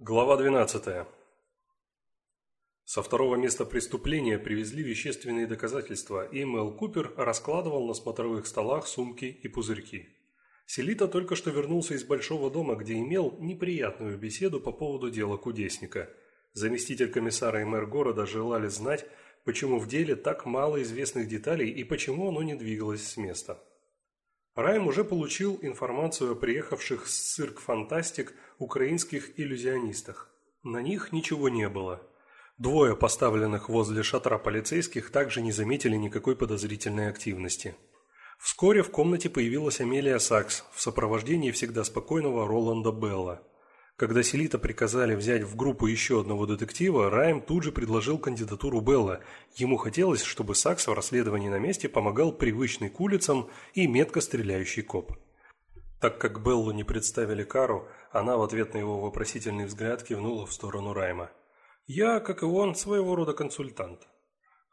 Глава 12. Со второго места преступления привезли вещественные доказательства, и Мэл Купер раскладывал на смотровых столах сумки и пузырьки. Селита только что вернулся из большого дома, где имел неприятную беседу по поводу дела кудесника. Заместитель комиссара и мэр города желали знать, почему в деле так мало известных деталей и почему оно не двигалось с места. Райм уже получил информацию о приехавших с цирк «Фантастик» украинских иллюзионистах. На них ничего не было. Двое поставленных возле шатра полицейских также не заметили никакой подозрительной активности. Вскоре в комнате появилась Амелия Сакс в сопровождении всегда спокойного Роланда Белла. Когда Селита приказали взять в группу еще одного детектива, Райм тут же предложил кандидатуру Белла. Ему хотелось, чтобы Сакс в расследовании на месте помогал привычный к улицам и метко стреляющий коп. Так как Беллу не представили Кару, она в ответ на его вопросительный взгляд кивнула в сторону Райма. «Я, как и он, своего рода консультант».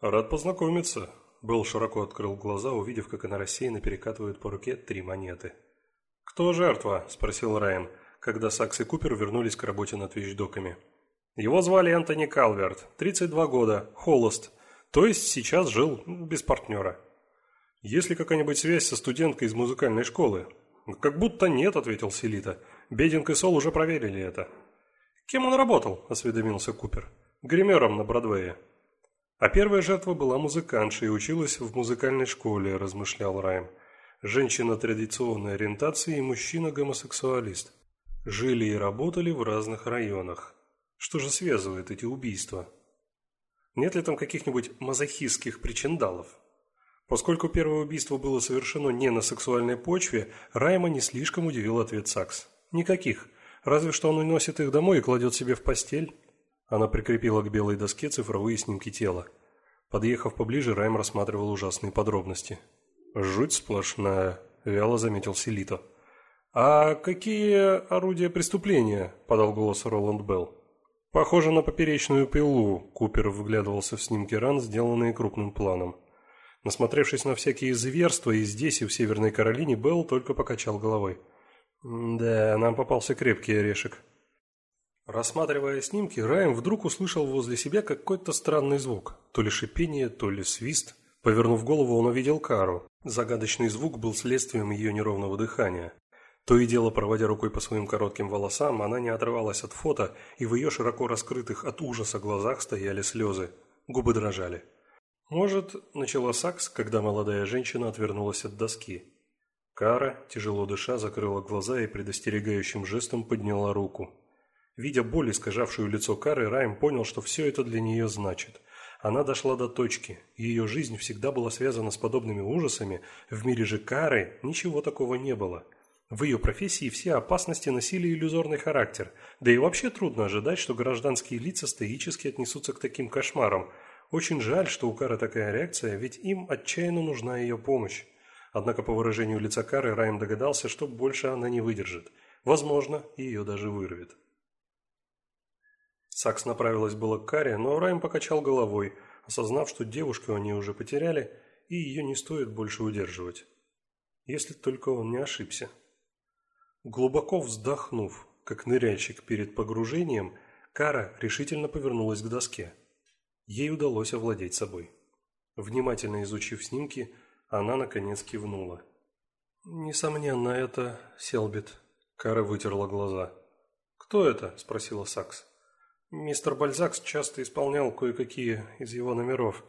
«Рад познакомиться», Белл широко открыл глаза, увидев, как она рассеянно перекатывает по руке три монеты. «Кто жертва?» – спросил Райан когда Сакс и Купер вернулись к работе над вещдоками. Его звали Антони Калверт, 32 года, холост, то есть сейчас жил без партнера. Есть ли какая-нибудь связь со студенткой из музыкальной школы? Как будто нет, ответил Селита. Бединг и Сол уже проверили это. Кем он работал? осведомился Купер. Гримером на Бродвее. А первая жертва была музыкантша и училась в музыкальной школе, размышлял Райм. Женщина традиционной ориентации и мужчина-гомосексуалист. Жили и работали в разных районах. Что же связывает эти убийства? Нет ли там каких-нибудь мазохистских причиндалов? Поскольку первое убийство было совершено не на сексуальной почве, Райма не слишком удивил ответ Сакс. Никаких. Разве что он уносит их домой и кладет себе в постель. Она прикрепила к белой доске цифровые снимки тела. Подъехав поближе, Райм рассматривал ужасные подробности. «Жуть сплошная», – вяло заметил Селито. «А какие орудия преступления?» – подал голос Роланд Белл. «Похоже на поперечную пилу», – Купер вглядывался в снимки ран, сделанные крупным планом. Насмотревшись на всякие зверства и здесь, и в Северной Каролине, Белл только покачал головой. «Да, нам попался крепкий орешек». Рассматривая снимки, Райм вдруг услышал возле себя какой-то странный звук. То ли шипение, то ли свист. Повернув голову, он увидел Кару. Загадочный звук был следствием ее неровного дыхания. То и дело, проводя рукой по своим коротким волосам, она не отрывалась от фото, и в ее широко раскрытых от ужаса глазах стояли слезы. Губы дрожали. «Может, — начала Сакс, когда молодая женщина отвернулась от доски. Кара, тяжело дыша, закрыла глаза и предостерегающим жестом подняла руку. Видя боль, искажавшую лицо Кары, Райм понял, что все это для нее значит. Она дошла до точки. Ее жизнь всегда была связана с подобными ужасами. В мире же Кары ничего такого не было. В ее профессии все опасности носили иллюзорный характер, да и вообще трудно ожидать, что гражданские лица стоически отнесутся к таким кошмарам. Очень жаль, что у Кары такая реакция, ведь им отчаянно нужна ее помощь. Однако по выражению лица Кары Райм догадался, что больше она не выдержит. Возможно, ее даже вырвет. Сакс направилась было к Каре, но Райм покачал головой, осознав, что девушку они уже потеряли, и ее не стоит больше удерживать. Если только он не ошибся. Глубоко вздохнув, как ныряльщик перед погружением, Кара решительно повернулась к доске. Ей удалось овладеть собой. Внимательно изучив снимки, она наконец кивнула. «Несомненно, это Селбит», – Кара вытерла глаза. «Кто это?» – спросила Сакс. «Мистер Бальзакс часто исполнял кое-какие из его номеров.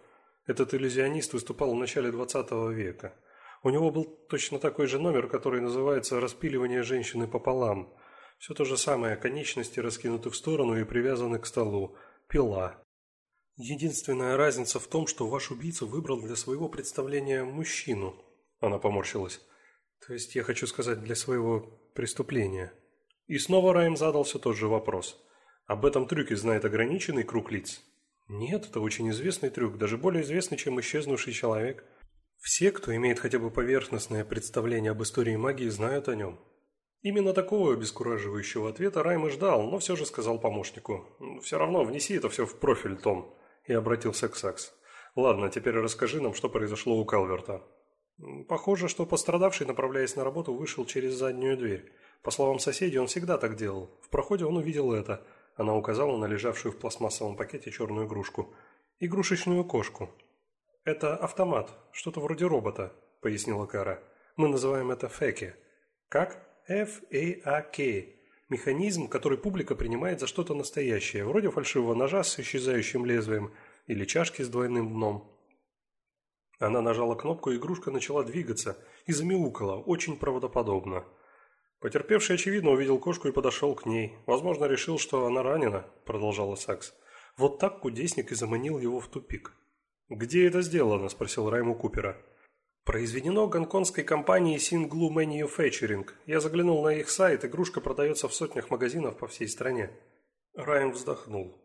Этот иллюзионист выступал в начале двадцатого века. У него был точно такой же номер, который называется «Распиливание женщины пополам». Все то же самое, конечности раскинуты в сторону и привязаны к столу. Пила. Единственная разница в том, что ваш убийца выбрал для своего представления мужчину. Она поморщилась. То есть я хочу сказать, для своего преступления. И снова Райм задался тот же вопрос. Об этом трюке знает ограниченный круг лиц? Нет, это очень известный трюк, даже более известный, чем исчезнувший человек. Все, кто имеет хотя бы поверхностное представление об истории магии, знают о нем. Именно такого обескураживающего ответа Райм и ждал, но все же сказал помощнику. «Все равно внеси это все в профиль, Том», и обратился к Сакс. «Ладно, теперь расскажи нам, что произошло у Калверта». Похоже, что пострадавший, направляясь на работу, вышел через заднюю дверь. По словам соседей, он всегда так делал. В проходе он увидел это. Она указала на лежавшую в пластмассовом пакете черную игрушку. «Игрушечную кошку». «Это автомат, что-то вроде робота», – пояснила Кара. «Мы называем это феки». «Как?» F-A-A-K. Механизм, который публика принимает за что-то настоящее, вроде фальшивого ножа с исчезающим лезвием или чашки с двойным дном. Она нажала кнопку, и игрушка начала двигаться и замяукала, очень правдоподобно. Потерпевший, очевидно, увидел кошку и подошел к ней. Возможно, решил, что она ранена, продолжала Сакс. Вот так кудесник и заманил его в тупик. «Где это сделано?» – спросил Райму Купера. «Произведено гонконгской компанией Singlu Manufacturing. Я заглянул на их сайт, игрушка продается в сотнях магазинов по всей стране». Райм вздохнул.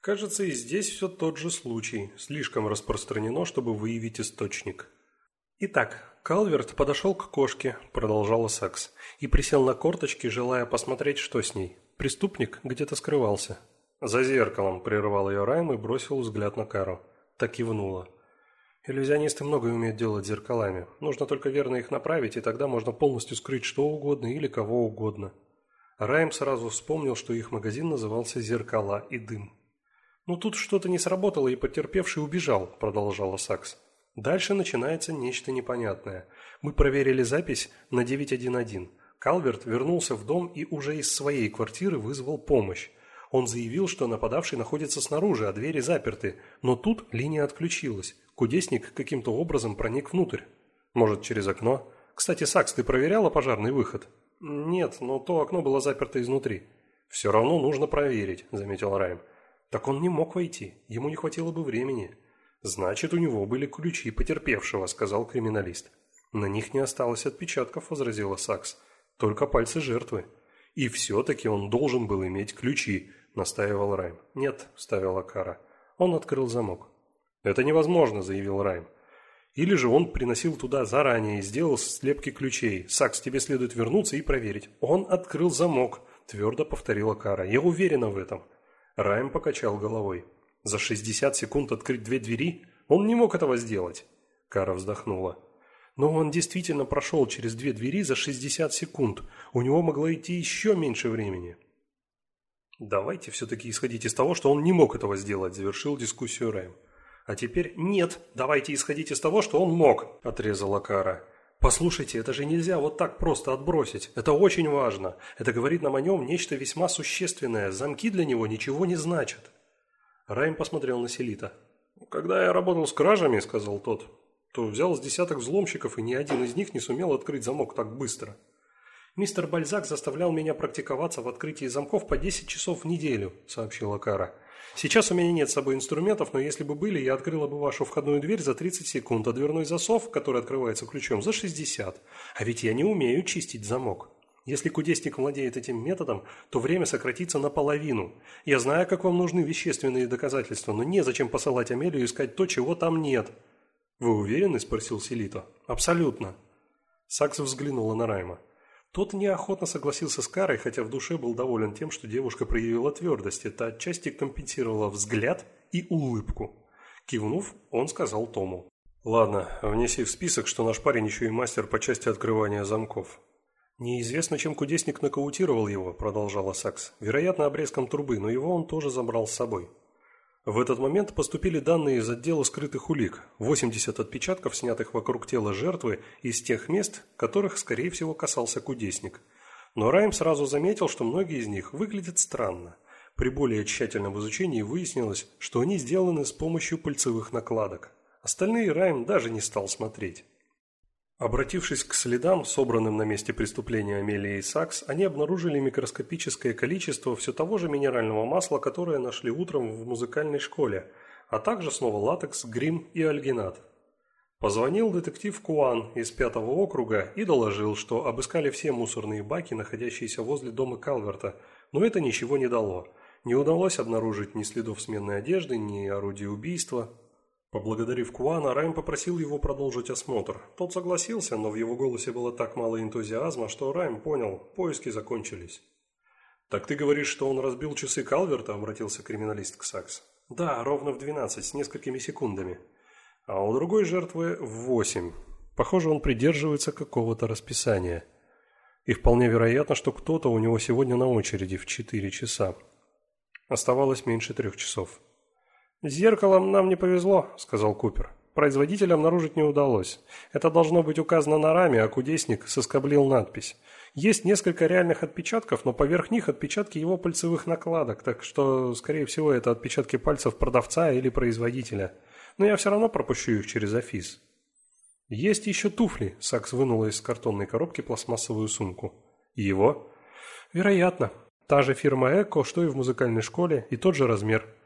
Кажется, и здесь все тот же случай, слишком распространено, чтобы выявить источник. Итак, Калверт подошел к кошке, продолжала Сакс, и присел на корточки, желая посмотреть, что с ней. Преступник где-то скрывался. За зеркалом прервал ее Райм и бросил взгляд на Кару. Так кивнула. Иллюзионисты многое умеют делать зеркалами. Нужно только верно их направить, и тогда можно полностью скрыть что угодно или кого угодно. Райм сразу вспомнил, что их магазин назывался «Зеркала и дым». «Ну тут что-то не сработало, и потерпевший убежал», – продолжала Сакс. «Дальше начинается нечто непонятное. Мы проверили запись на 911. Калверт вернулся в дом и уже из своей квартиры вызвал помощь. Он заявил, что нападавший находится снаружи, а двери заперты, но тут линия отключилась. Кудесник каким-то образом проник внутрь. Может, через окно? Кстати, Сакс, ты проверяла пожарный выход? Нет, но то окно было заперто изнутри. Все равно нужно проверить, заметил Райм. Так он не мог войти, ему не хватило бы времени. Значит, у него были ключи потерпевшего, сказал криминалист. На них не осталось отпечатков, возразила Сакс. Только пальцы жертвы. И все-таки он должен был иметь ключи, настаивал Райм. Нет, вставила Кара. Он открыл замок. Это невозможно, заявил Райм. Или же он приносил туда заранее и сделал слепки ключей. Сакс, тебе следует вернуться и проверить. Он открыл замок, твердо повторила Кара. Я уверена в этом. Райм покачал головой. За 60 секунд открыть две двери? Он не мог этого сделать. Кара вздохнула. Но он действительно прошел через две двери за 60 секунд. У него могло идти еще меньше времени. «Давайте все-таки исходить из того, что он не мог этого сделать», – завершил дискуссию Рэм. «А теперь нет, давайте исходить из того, что он мог», – отрезала Кара. Послушайте, это же нельзя вот так просто отбросить. Это очень важно. Это говорит нам о нем нечто весьма существенное. Замки для него ничего не значат. Райм посмотрел на Селита. «Когда я работал с кражами, — сказал тот, — то взял с десяток взломщиков, и ни один из них не сумел открыть замок так быстро. Мистер Бальзак заставлял меня практиковаться в открытии замков по 10 часов в неделю», — сообщила Кара. Сейчас у меня нет с собой инструментов, но если бы были, я открыла бы вашу входную дверь за 30 секунд, а дверной засов, который открывается ключом, за 60. А ведь я не умею чистить замок. Если кудесник владеет этим методом, то время сократится наполовину. Я знаю, как вам нужны вещественные доказательства, но незачем посылать Амелию искать то, чего там нет. «Вы уверены?» – спросил Селито. «Абсолютно». Сакс взглянула на Райма. Тот неохотно согласился с Карой, хотя в душе был доволен тем, что девушка проявила твердость. Это отчасти компенсировало взгляд и улыбку. Кивнув, он сказал Тому. «Ладно, внеси в список, что наш парень еще и мастер по части открывания замков». «Неизвестно, чем кудесник нокаутировал его», – продолжала Сакс. «Вероятно, обрезком трубы, но его он тоже забрал с собой». В этот момент поступили данные из отдела скрытых улик. 80 отпечатков, снятых вокруг тела жертвы из тех мест, которых, скорее всего, касался кудесник. Но Райм сразу заметил, что многие из них выглядят странно. При более тщательном изучении выяснилось, что они сделаны с помощью пальцевых накладок. Остальные Райм даже не стал смотреть. Обратившись к следам, собранным на месте преступления Амелии и Сакс, они обнаружили микроскопическое количество все того же минерального масла, которое нашли утром в музыкальной школе, а также снова латекс, грим и альгинат. Позвонил детектив Куан из пятого округа и доложил, что обыскали все мусорные баки, находящиеся возле дома Калверта, но это ничего не дало. Не удалось обнаружить ни следов сменной одежды, ни орудия убийства, Поблагодарив Куана, Райм попросил его продолжить осмотр. Тот согласился, но в его голосе было так мало энтузиазма, что Райм понял, поиски закончились. «Так ты говоришь, что он разбил часы Калверта?» – обратился криминалист к Сакс. «Да, ровно в двенадцать, с несколькими секундами. А у другой жертвы в восемь. Похоже, он придерживается какого-то расписания. И вполне вероятно, что кто-то у него сегодня на очереди в четыре часа. Оставалось меньше трех часов. «С зеркалом нам не повезло», – сказал Купер. «Производителя обнаружить не удалось. Это должно быть указано на раме, а кудесник соскоблил надпись. Есть несколько реальных отпечатков, но поверх них отпечатки его пальцевых накладок, так что, скорее всего, это отпечатки пальцев продавца или производителя. Но я все равно пропущу их через офис». «Есть еще туфли», – Сакс вынула из картонной коробки пластмассовую сумку. «Его?» «Вероятно. Та же фирма «Эко», что и в музыкальной школе, и тот же размер».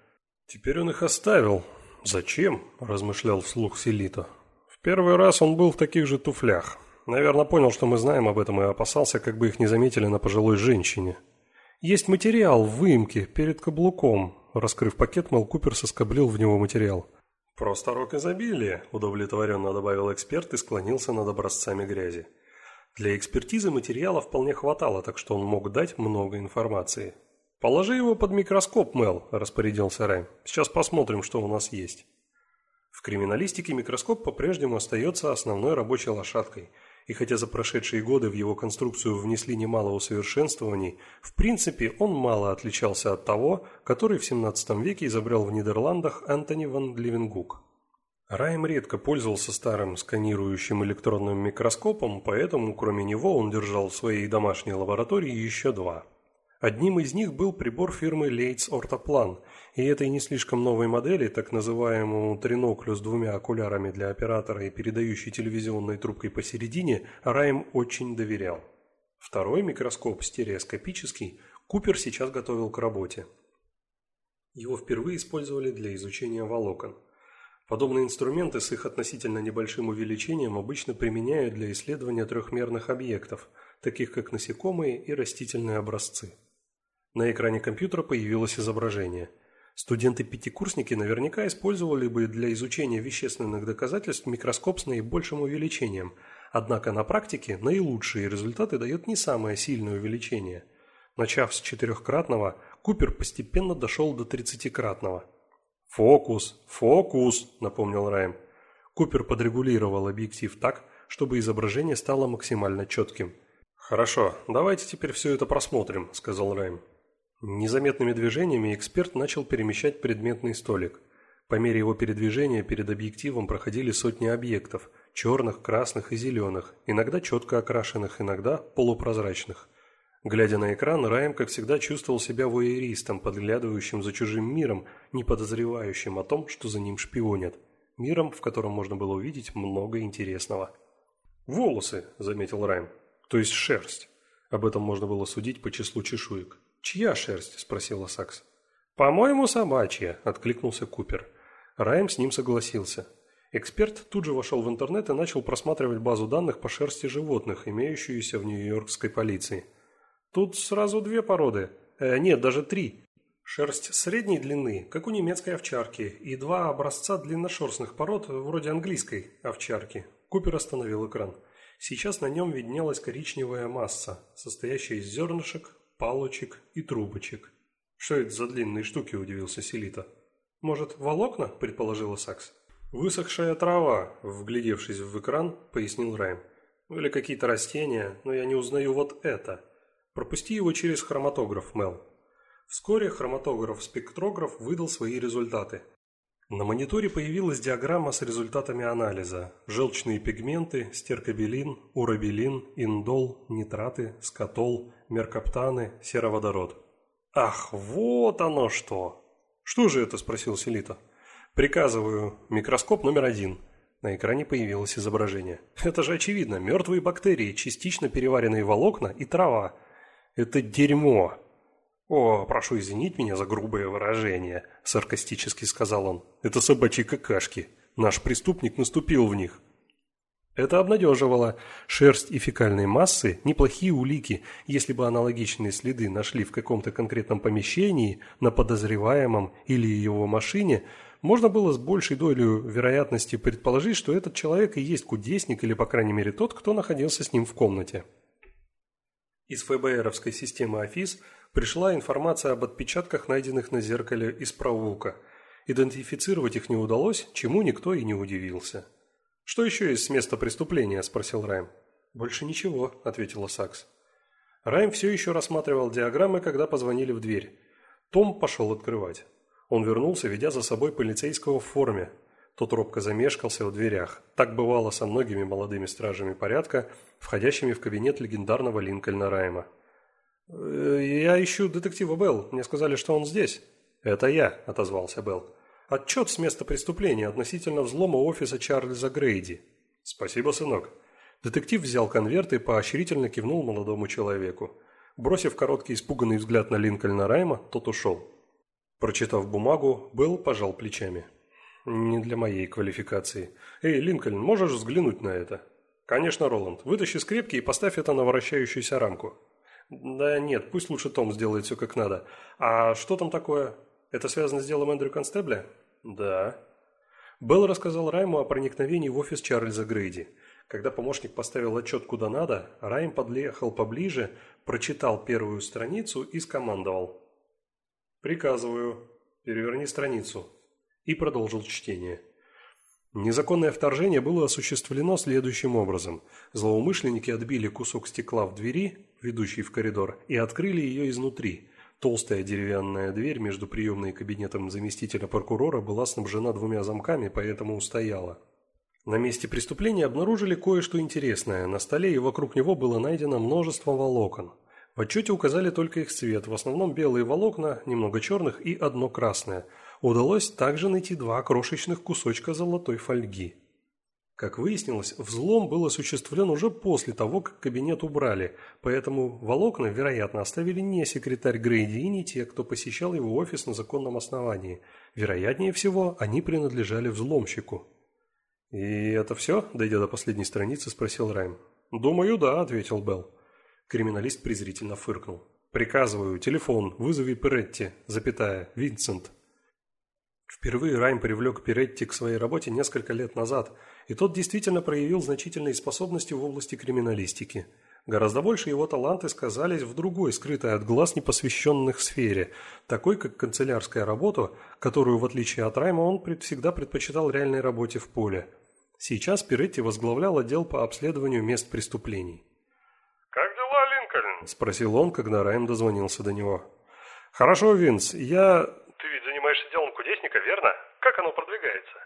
«Теперь он их оставил. Зачем?» – размышлял вслух Селита. «В первый раз он был в таких же туфлях. Наверное, понял, что мы знаем об этом и опасался, как бы их не заметили на пожилой женщине. Есть материал в выемке перед каблуком». Раскрыв пакет, Мел Купер соскоблил в него материал. «Просто рок изобилия», – удовлетворенно добавил эксперт и склонился над образцами грязи. Для экспертизы материала вполне хватало, так что он мог дать много информации. «Положи его под микроскоп, Мел», – распорядился Райм. «Сейчас посмотрим, что у нас есть». В криминалистике микроскоп по-прежнему остается основной рабочей лошадкой, и хотя за прошедшие годы в его конструкцию внесли немало усовершенствований, в принципе он мало отличался от того, который в 17 веке изобрел в Нидерландах Антони ван Ливенгук. Райм редко пользовался старым сканирующим электронным микроскопом, поэтому кроме него он держал в своей домашней лаборатории еще два. Одним из них был прибор фирмы Leitz Ortoplan, и этой не слишком новой модели, так называемому триноклю с двумя окулярами для оператора и передающей телевизионной трубкой посередине, Райм очень доверял. Второй микроскоп, стереоскопический, Купер сейчас готовил к работе. Его впервые использовали для изучения волокон – Подобные инструменты с их относительно небольшим увеличением обычно применяют для исследования трехмерных объектов, таких как насекомые и растительные образцы. На экране компьютера появилось изображение. Студенты-пятикурсники наверняка использовали бы для изучения вещественных доказательств микроскоп с наибольшим увеличением, однако на практике наилучшие результаты дает не самое сильное увеличение. Начав с четырехкратного, Купер постепенно дошел до тридцатикратного – «Фокус! Фокус!» – напомнил Райм. Купер подрегулировал объектив так, чтобы изображение стало максимально четким. «Хорошо, давайте теперь все это просмотрим», – сказал Райм. Незаметными движениями эксперт начал перемещать предметный столик. По мере его передвижения перед объективом проходили сотни объектов – черных, красных и зеленых, иногда четко окрашенных, иногда полупрозрачных. Глядя на экран, Райм, как всегда, чувствовал себя воеристом, подглядывающим за чужим миром, не подозревающим о том, что за ним шпионят. Миром, в котором можно было увидеть много интересного. «Волосы», – заметил Райм. «То есть шерсть». Об этом можно было судить по числу чешуек. «Чья шерсть?» – спросила Сакс. «По-моему, собачья», – откликнулся Купер. Райм с ним согласился. Эксперт тут же вошел в интернет и начал просматривать базу данных по шерсти животных, имеющуюся в нью-йоркской полиции – Тут сразу две породы. Э, нет, даже три. Шерсть средней длины, как у немецкой овчарки, и два образца длинношерстных пород, вроде английской овчарки. Купер остановил экран. Сейчас на нем виднелась коричневая масса, состоящая из зернышек, палочек и трубочек. «Что это за длинные штуки?» – удивился Селита. «Может, волокна?» – предположила Сакс. «Высохшая трава», – вглядевшись в экран, пояснил Райм. «Или какие-то растения, но я не узнаю вот это». Пропусти его через хроматограф, Мел. Вскоре хроматограф-спектрограф выдал свои результаты. На мониторе появилась диаграмма с результатами анализа. Желчные пигменты, стеркобилин, урабилин, индол, нитраты, скатол, меркаптаны, сероводород. «Ах, вот оно что!» «Что же это?» – спросил Селита. «Приказываю. Микроскоп номер один». На экране появилось изображение. «Это же очевидно. Мертвые бактерии, частично переваренные волокна и трава. Это дерьмо. О, прошу извинить меня за грубое выражение, саркастически сказал он. Это собачьи какашки. Наш преступник наступил в них. Это обнадеживало. Шерсть и фекальные массы – неплохие улики, если бы аналогичные следы нашли в каком-то конкретном помещении, на подозреваемом или его машине, можно было с большей долей вероятности предположить, что этот человек и есть кудесник или, по крайней мере, тот, кто находился с ним в комнате. Из ФБРовской системы АФИС пришла информация об отпечатках, найденных на зеркале из проулка. Идентифицировать их не удалось, чему никто и не удивился. «Что еще есть с места преступления?» – спросил Райм. «Больше ничего», – ответила Сакс. Райм все еще рассматривал диаграммы, когда позвонили в дверь. Том пошел открывать. Он вернулся, ведя за собой полицейского в форме. Тот робко замешкался в дверях. Так бывало со многими молодыми стражами порядка, входящими в кабинет легендарного Линкольна Райма. «Э, «Я ищу детектива Белл. Мне сказали, что он здесь». «Это я», – отозвался Белл. «Отчет с места преступления относительно взлома офиса Чарльза Грейди». «Спасибо, сынок». Детектив взял конверт и поощрительно кивнул молодому человеку. Бросив короткий испуганный взгляд на Линкольна Райма, тот ушел. Прочитав бумагу, Белл пожал плечами. «Не для моей квалификации. Эй, Линкольн, можешь взглянуть на это?» «Конечно, Роланд. Вытащи скрепки и поставь это на вращающуюся рамку». «Да нет, пусть лучше Том сделает все как надо. А что там такое? Это связано с делом Эндрю Констебля?» «Да». Белл рассказал Райму о проникновении в офис Чарльза Грейди. Когда помощник поставил отчет куда надо, Райм подъехал поближе, прочитал первую страницу и скомандовал. «Приказываю, переверни страницу». И продолжил чтение. Незаконное вторжение было осуществлено следующим образом. Злоумышленники отбили кусок стекла в двери, ведущей в коридор, и открыли ее изнутри. Толстая деревянная дверь между приемной и кабинетом заместителя прокурора была снабжена двумя замками, поэтому устояла. На месте преступления обнаружили кое-что интересное. На столе и вокруг него было найдено множество волокон. В отчете указали только их цвет, в основном белые волокна, немного черных и одно красное. Удалось также найти два крошечных кусочка золотой фольги. Как выяснилось, взлом был осуществлен уже после того, как кабинет убрали, поэтому волокна, вероятно, оставили не секретарь Грейди и не те, кто посещал его офис на законном основании. Вероятнее всего, они принадлежали взломщику. «И это все?» – дойдя до последней страницы, спросил Райм. «Думаю, да», – ответил Белл. Криминалист презрительно фыркнул. «Приказываю, телефон, вызови Перетти, запятая, Винсент». Впервые Райм привлек Перетти к своей работе несколько лет назад, и тот действительно проявил значительные способности в области криминалистики. Гораздо больше его таланты сказались в другой, скрытой от глаз непосвященных сфере, такой как канцелярская работа, которую, в отличие от Райма, он всегда предпочитал реальной работе в поле. Сейчас Перетти возглавлял отдел по обследованию мест преступлений. Линкольн?» – спросил он, когда Райм дозвонился до него. «Хорошо, Винс, я...» «Ты ведь занимаешься делом кудесника, верно? Как оно продвигается?»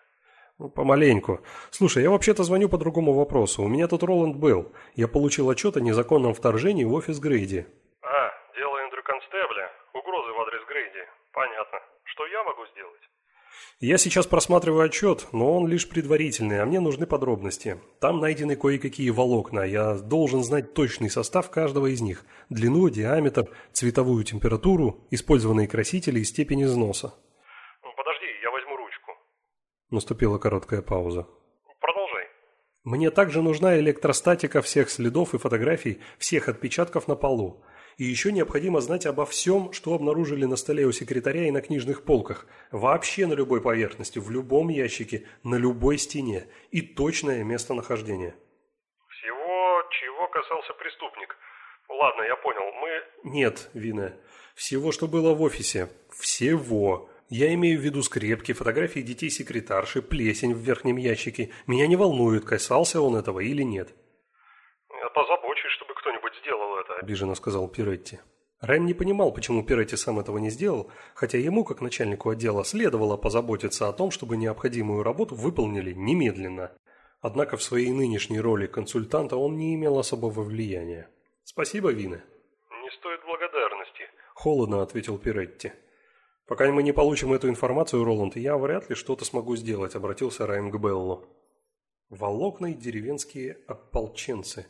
Ну, помаленьку. Слушай, я вообще-то звоню по другому вопросу. У меня тут Роланд был. Я получил отчет о незаконном вторжении в офис Грейди. А, дело Эндрю Констебля. Угрозы в адрес Грейди. Понятно. Что я могу сделать? Я сейчас просматриваю отчет, но он лишь предварительный, а мне нужны подробности. Там найдены кое-какие волокна. Я должен знать точный состав каждого из них. Длину, диаметр, цветовую температуру, использованные красители и степень износа. Ну, подожди, я возьму ручку. Наступила короткая пауза. Продолжай. Мне также нужна электростатика всех следов и фотографий, всех отпечатков на полу. И еще необходимо знать обо всем, что обнаружили на столе у секретаря и на книжных полках. Вообще на любой поверхности, в любом ящике, на любой стене. И точное местонахождение. Всего, чего касался преступник. Ладно, я понял. Мы... Нет, Вина. Всего, что было в офисе. Всего. Я имею в виду скрепки, фотографии детей секретарши, плесень в верхнем ящике. Меня не волнует, касался он этого или нет. Я позабочусь, чтобы кто-нибудь сделал это. Обиженно сказал Пиретти. Рэм не понимал, почему Пиретти сам этого не сделал, хотя ему, как начальнику отдела, следовало позаботиться о том, чтобы необходимую работу выполнили немедленно. Однако в своей нынешней роли консультанта он не имел особого влияния. «Спасибо, Вина». «Не стоит благодарности», – холодно ответил Пиретти. «Пока мы не получим эту информацию, Роланд, я вряд ли что-то смогу сделать», – обратился Райм к Беллу. Волокна и деревенские ополченцы.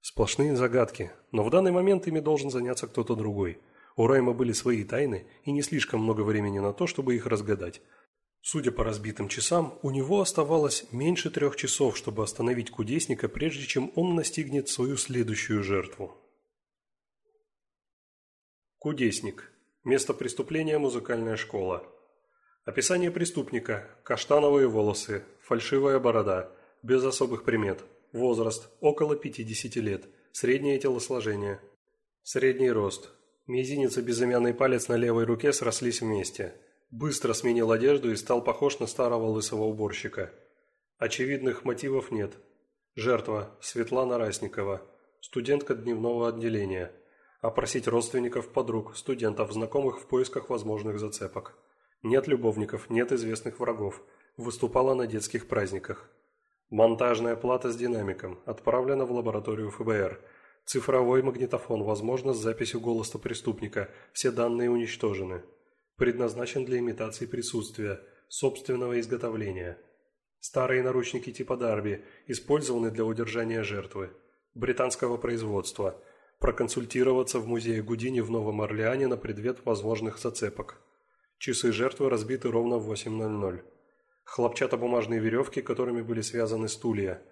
Сплошные загадки, но в данный момент ими должен заняться кто-то другой. У Райма были свои тайны и не слишком много времени на то, чтобы их разгадать. Судя по разбитым часам, у него оставалось меньше трех часов, чтобы остановить кудесника, прежде чем он настигнет свою следующую жертву. Кудесник. Место преступления – музыкальная школа. Описание преступника – каштановые волосы, фальшивая борода, без особых примет. Возраст – около 50 лет. Среднее телосложение. Средний рост. Мизинец и безымянный палец на левой руке срослись вместе. Быстро сменил одежду и стал похож на старого лысого уборщика. Очевидных мотивов нет. Жертва – Светлана Расникова, студентка дневного отделения – Опросить родственников, подруг, студентов, знакомых в поисках возможных зацепок. Нет любовников, нет известных врагов. Выступала на детских праздниках. Монтажная плата с динамиком. Отправлена в лабораторию ФБР. Цифровой магнитофон, возможно, с записью голоса преступника. Все данные уничтожены. Предназначен для имитации присутствия, собственного изготовления. Старые наручники типа Дарби использованы для удержания жертвы. Британского производства. Проконсультироваться в музее Гудини в Новом Орлеане на предмет возможных зацепок. Часы жертвы разбиты ровно в 8.00. Хлопчатобумажные веревки, которыми были связаны стулья.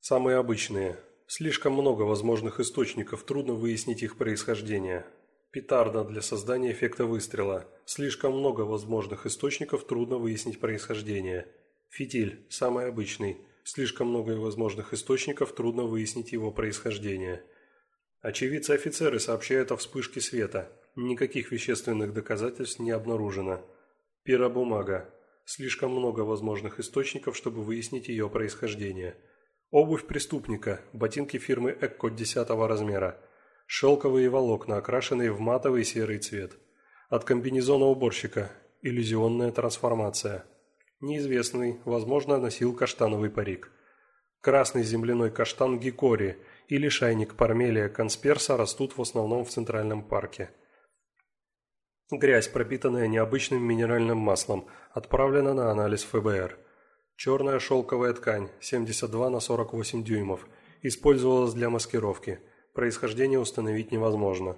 Самые обычные. Слишком много возможных источников, трудно выяснить их происхождение. Петарда для создания эффекта выстрела. Слишком много возможных источников, трудно выяснить происхождение. Фитиль. Самый обычный. Слишком много возможных источников, трудно выяснить его происхождение. Очевидцы-офицеры сообщают о вспышке света. Никаких вещественных доказательств не обнаружено. Пиробумага. Слишком много возможных источников, чтобы выяснить ее происхождение. Обувь преступника. Ботинки фирмы Экко 10 размера. Шелковые волокна, окрашенные в матовый серый цвет. От комбинезона уборщика. Иллюзионная трансформация. Неизвестный, возможно, носил каштановый парик. Красный земляной каштан гикори или шайник пармелия консперса растут в основном в Центральном парке. Грязь, пропитанная необычным минеральным маслом, отправлена на анализ ФБР. Черная шелковая ткань, 72 на 48 дюймов, использовалась для маскировки. Происхождение установить невозможно.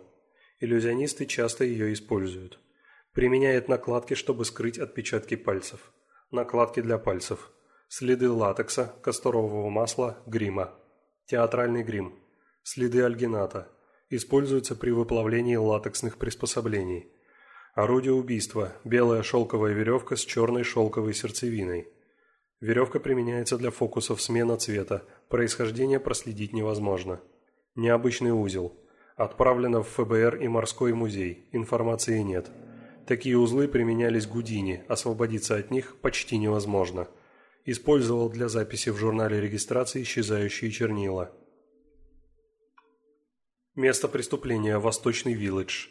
Иллюзионисты часто ее используют. Применяет накладки, чтобы скрыть отпечатки пальцев. Накладки для пальцев. Следы латекса, касторового масла, грима. Театральный грим. Следы альгината. Используются при выплавлении латексных приспособлений. Орудие убийства – белая шелковая веревка с черной шелковой сердцевиной. Веревка применяется для фокусов смена цвета, происхождение проследить невозможно. Необычный узел. Отправлено в ФБР и морской музей, информации нет. Такие узлы применялись Гудини, освободиться от них почти невозможно. Использовал для записи в журнале регистрации исчезающие чернила. Место преступления – Восточный Вилледж.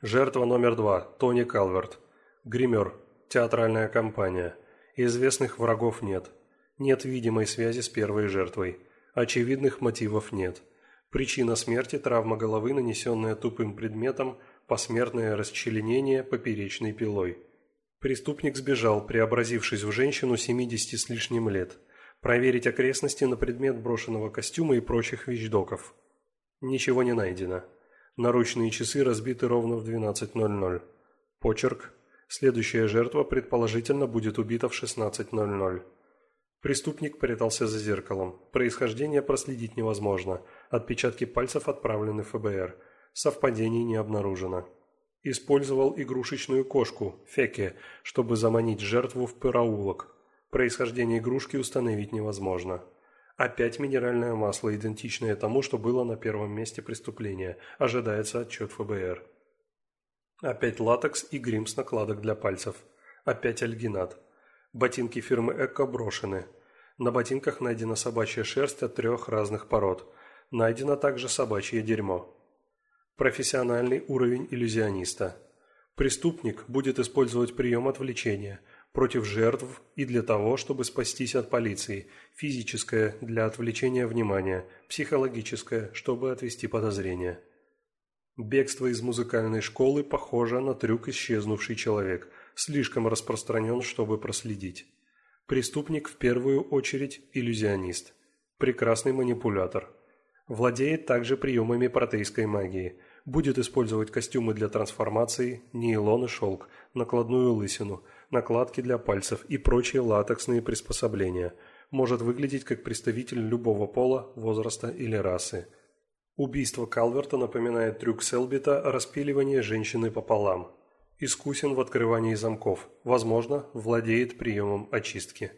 Жертва номер два – Тони Калверт. Гример. Театральная компания. Известных врагов нет. Нет видимой связи с первой жертвой. Очевидных мотивов нет. Причина смерти – травма головы, нанесенная тупым предметом, посмертное расчленение поперечной пилой. Преступник сбежал, преобразившись в женщину 70 с лишним лет. Проверить окрестности на предмет брошенного костюма и прочих вещдоков. Ничего не найдено. Наручные часы разбиты ровно в 12.00. Почерк. Следующая жертва предположительно будет убита в 16.00. Преступник прятался за зеркалом. Происхождение проследить невозможно. Отпечатки пальцев отправлены в ФБР. Совпадений не обнаружено. Использовал игрушечную кошку, Феке, чтобы заманить жертву в пыраулок. Происхождение игрушки установить невозможно. Опять минеральное масло, идентичное тому, что было на первом месте преступления. Ожидается отчет ФБР. Опять латекс и грим с накладок для пальцев. Опять альгинат. Ботинки фирмы Эко брошены. На ботинках найдена собачья шерсть от трех разных пород. Найдено также собачье дерьмо. Профессиональный уровень иллюзиониста. Преступник будет использовать прием отвлечения – против жертв и для того, чтобы спастись от полиции, физическое – для отвлечения внимания, психологическое – чтобы отвести подозрения. Бегство из музыкальной школы похоже на трюк «исчезнувший человек», слишком распространен, чтобы проследить. Преступник в первую очередь иллюзионист, прекрасный манипулятор. Владеет также приемами протейской магии, будет использовать костюмы для трансформации, нейлон и шелк, накладную лысину – накладки для пальцев и прочие латексные приспособления. Может выглядеть как представитель любого пола, возраста или расы. Убийство Калверта напоминает трюк Селбита распиливание женщины пополам. Искусен в открывании замков, возможно, владеет приемом очистки.